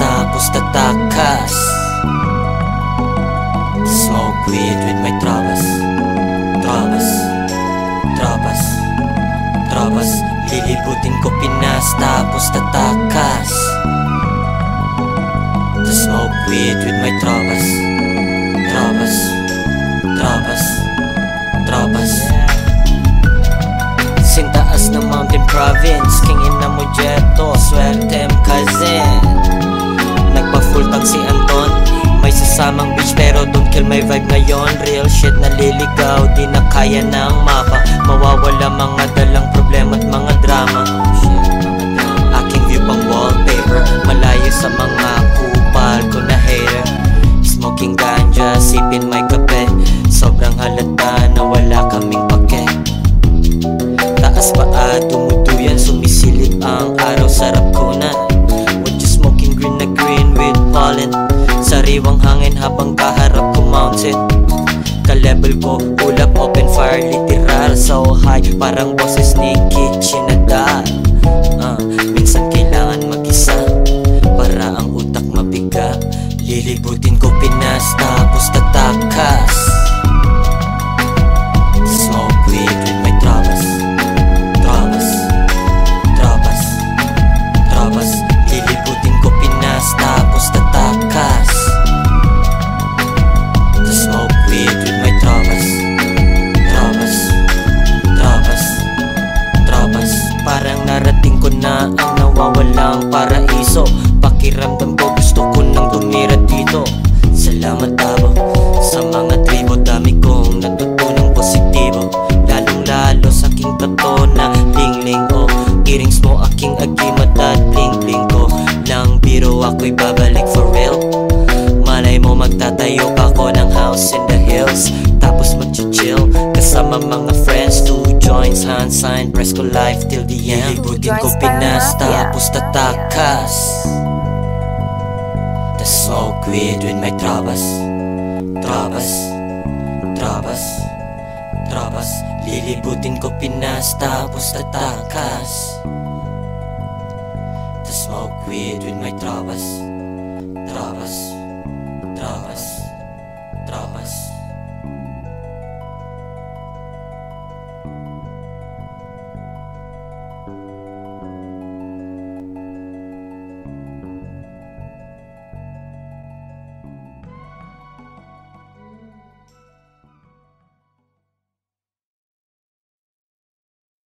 tapos tatakas. Smoke weed with my trabas. Trabas. Trabas. Trabas. Lilibutin ko Pinas tapos tatakas. Smoke weed with my Trabas. Trabas vibe ngayon Real shit naliligaw Di na kaya ng mapa. Mawawala mga dalang problema at mga drama. Aking view pang wallpaper Malayo sa mga kupal ko na hater. Smoking ganja, sipin may kape. Sobrang halata na wala kaming pake. Taas paa, tumutuyan, sumisilip ang araw Sarap ko na. What you smoking green na green with pollen? Sariwang hangin habang kaharap mountain Ka-level ko, ulap, open fire, literal So high, parang boses ni Kitchenada Press ko life till the end. Libutin ko Pinas. Tapos tatakas. The smoke weed with my trabas. Trabas. Trabas. Trabas. Lilibutin ko Pinas Tapos tatakas. The smoke weed with my trabas. Trabas. Trabas